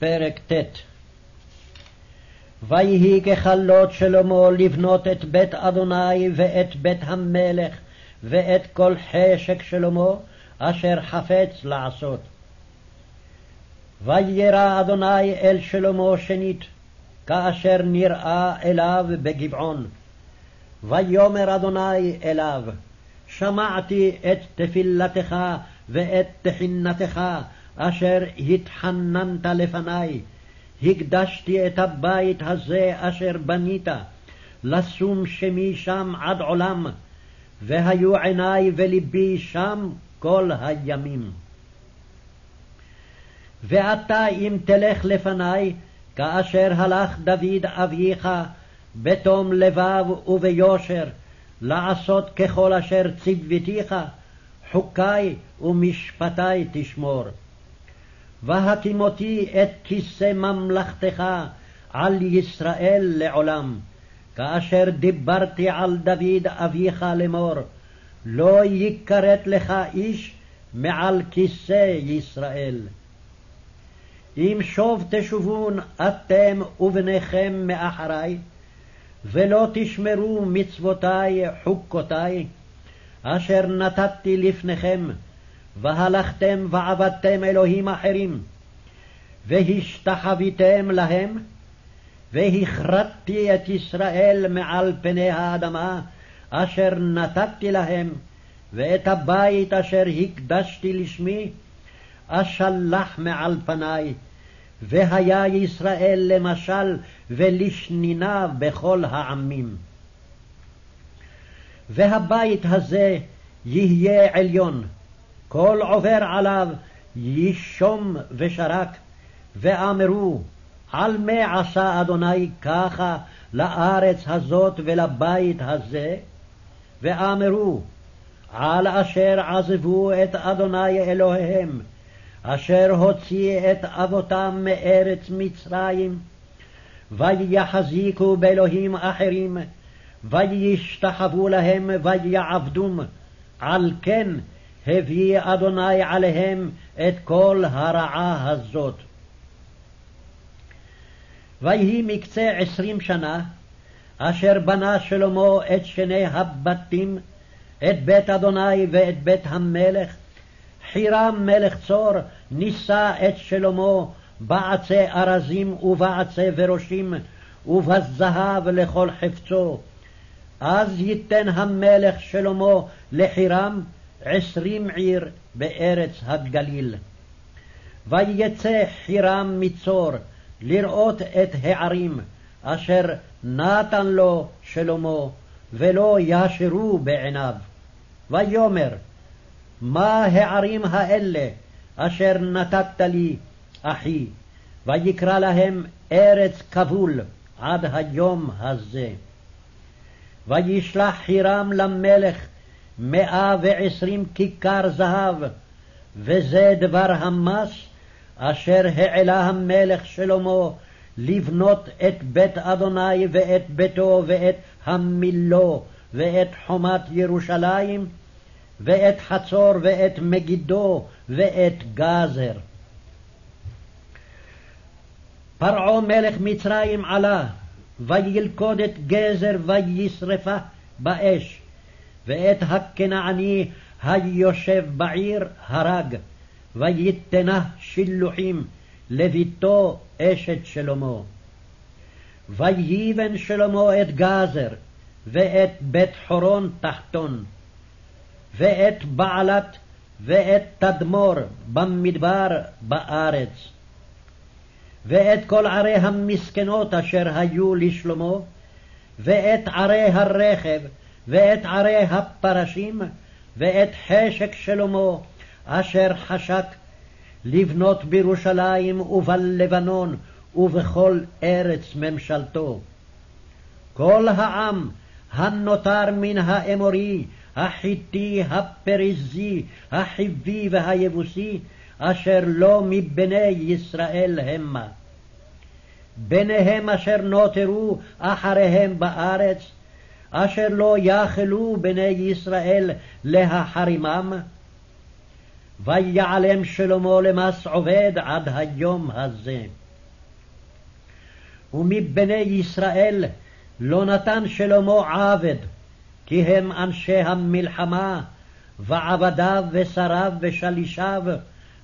פרק ט' ויהי ככלות שלמה לבנות את בית אדוני ואת בית המלך ואת כל חשק שלמה אשר חפץ לעשות. וירא אדוני אל שלמה שנית, כאשר נראה אליו בגבעון. ויאמר אדוני אליו, שמעתי את תפילתך ואת תחינתך, אשר התחננת לפני, הקדשתי את הבית הזה אשר בנית, לשום שמי שם עד עולם, והיו עיני ולבי שם כל הימים. ועתה אם תלך לפני, כאשר הלך דוד אביך, בתום לבב וביושר, לעשות ככל אשר ציוותיך, חוקי ומשפטי תשמור. והקימותי את כיסא ממלכתך על ישראל לעולם, כאשר דיברתי על דוד אביך לאמור, לא יכרת לך איש מעל כיסא ישראל. אם שוב תשובון אתם ובניכם מאחרי, ולא תשמרו מצוותי חוקותי, אשר נתתי לפניכם, והלכתם ועבדתם אלוהים אחרים, והשתחוויתם להם, והכרתתי את ישראל מעל פני האדמה, אשר נתתי להם, ואת הבית אשר הקדשתי לשמי, אשלח מעל פניי, והיה ישראל למשל ולשנינה בכל העמים. והבית הזה יהיה עליון, כל עובר עליו יישום ושרק, ואמרו, על מה עשה אדוני ככה לארץ הזאת ולבית הזה? ואמרו, על אשר עזבו את אדוני אלוהיהם, אשר הוציא את אבותם מארץ מצרים, ויחזיקו באלוהים אחרים, וישתחוו להם ויעבדום, על כן הביא אדוני עליהם את כל הרעה הזאת. ויהי מקצה עשרים שנה, אשר בנה שלמה את שני הבתים, את בית אדוני ואת בית המלך, חירם מלך צור נישא את שלמה בעצי ארזים ובעצי ורושים, ובזהב לכל חפצו. אז ייתן המלך שלמה לחירם עשרים עיר בארץ הגליל. ויצא חירם מצור לראות את הערים אשר נתן לו שלמה, ולא ישרו בעיניו. ויאמר, מה הערים האלה אשר נתת לי, אחי? ויקרא להם ארץ כבול עד היום הזה. וישלח חירם למלך מאה ועשרים כיכר זהב, וזה דבר המס אשר העלה המלך שלמה לבנות את בית אדוני ואת ביתו ואת המילו ואת חומת ירושלים ואת חצור ואת מגידו ואת גזר. פרעה מלך מצרים עלה, וילכוד את גזר וישרפה באש, ואת הכנעני היושב בעיר הרג, ויתנה שילוחים לביתו אשת שלמה. ויבן שלמה את גזר, ואת בית חורון תחתון, ואת בעלת, ואת תדמור במדבר בארץ. ואת כל ערי המסכנות אשר היו לשלמה, ואת ערי הרכב, ואת ערי הפרשים, ואת חשק שלמה, אשר חשק לבנות בירושלים ובלבנון ובכל ארץ ממשלתו. כל העם הנותר מן האמורי, החיתי, הפריזי, החיבי והיבוסי, אשר לא מבני ישראל המה. בניהם אשר נותרו אחריהם בארץ, אשר לא יכלו בני ישראל להחרימם, ויעלם שלמה למס עובד עד היום הזה. ומבני ישראל לא נתן שלמה עבד, כי הם אנשי המלחמה, ועבדיו ושריו ושלישיו,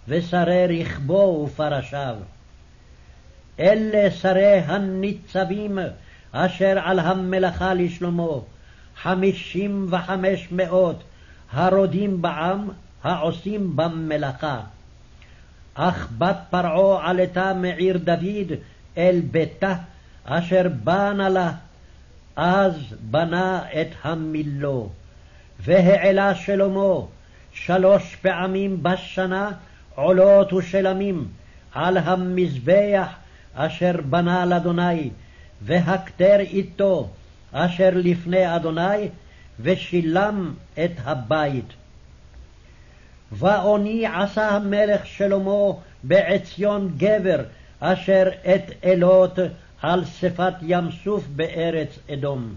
ושרי רכבו ופרשיו. אלה שרי הניצבים אשר על המלאכה לשלמה, חמישים וחמש מאות, הרודים בעם, העושים במלאכה. אך בת פרעה עלתה מעיר דוד אל ביתה, אשר בנה לה, אז בנה את המילו. והעלה שלמה שלוש פעמים בשנה עולות ושלמים על המזבח אשר בנה לאדוני, והכתר איתו אשר לפני אדוני, ושילם את הבית. ואוני עשה המלך שלמה בעציון גבר, אשר את אלות על שפת ים סוף בארץ אדום.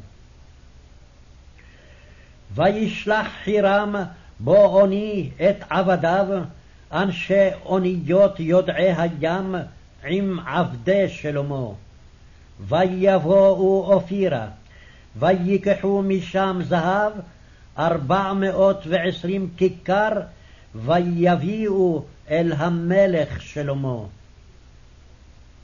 וישלח חירם בו אוני את עבדיו, אנשי אוניות יודעי הים, עם עבדי שלמה. ויבואו אופירה, ויקחו משם זהב ארבע מאות ועשרים כיכר, ויביאו אל המלך שלמה.